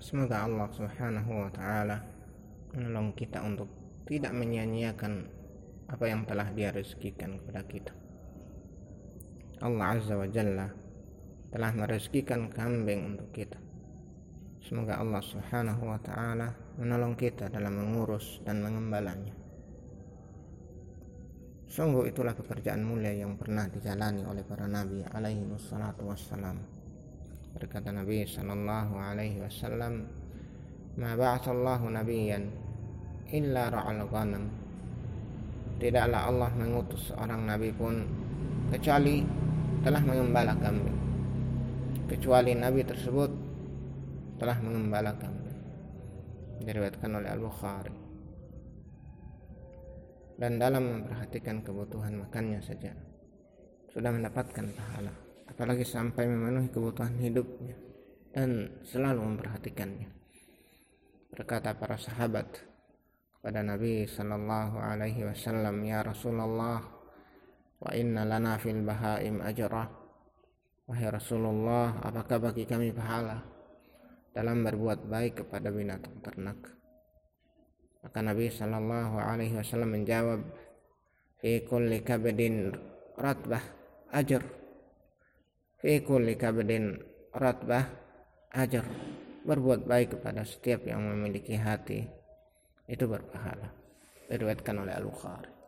semoga Allah Subhanahu wa taala menolong kita untuk tidak menyia-nyiakan apa yang telah Dia rezekikan kepada kita. Allah Azza wa Jalla telah merezekikan kambing untuk kita. Semoga Allah Subhanahu wa taala menolong kita dalam mengurus dan mengembalanya. Sungguh itulah pekerjaan mulia yang pernah dijalani oleh para nabi alaihi wassalatu wassalam berkata Nabi sallallahu alaihi wasallam ma ba'athallahu nabiyyan illa ra'al ghanam. Tidaklah Allah mengutus seorang nabi pun kecuali telah mengembala kambing. Kecuali nabi tersebut telah mengembala kambing. Diriwayatkan oleh Al-Bukhari. Dan dalam memperhatikan kebutuhan makannya saja sudah mendapatkan pahala apalagi sampai memenuhi kebutuhan hidupnya dan selalu memperhatikannya. Berkata para sahabat kepada Nabi sallallahu alaihi wasallam ya Rasulullah wa inna lana fil bahaim ajrah wahai Rasulullah apakah bagi kami pahala dalam berbuat baik kepada binatang ternak? Maka Nabi sallallahu alaihi wasallam menjawab fi kulli kabdin ratbah ajr fi kulli kabdin ratbah ajar berbuat baik kepada setiap yang memiliki hati. Itu berpahala. Diriwayatkan oleh Al-Bukhari